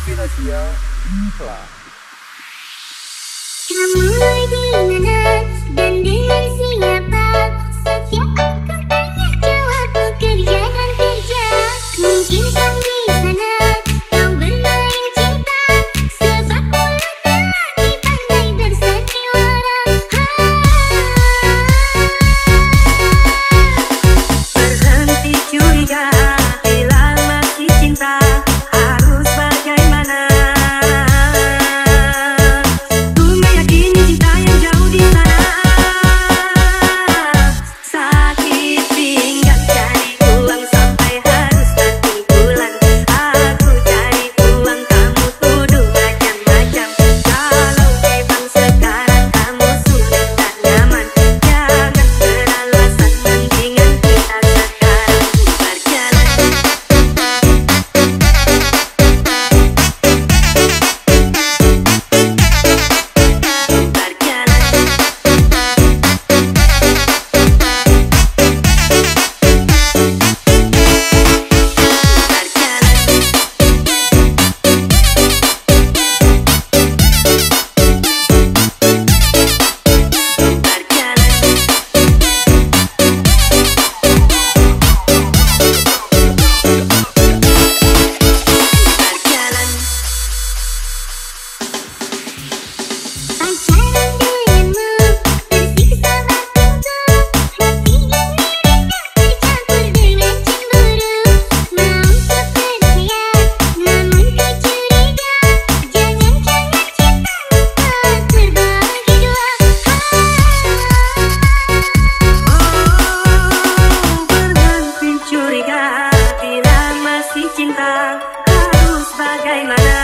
Novinasia Infla Kamu di mana harta Harus bagaimana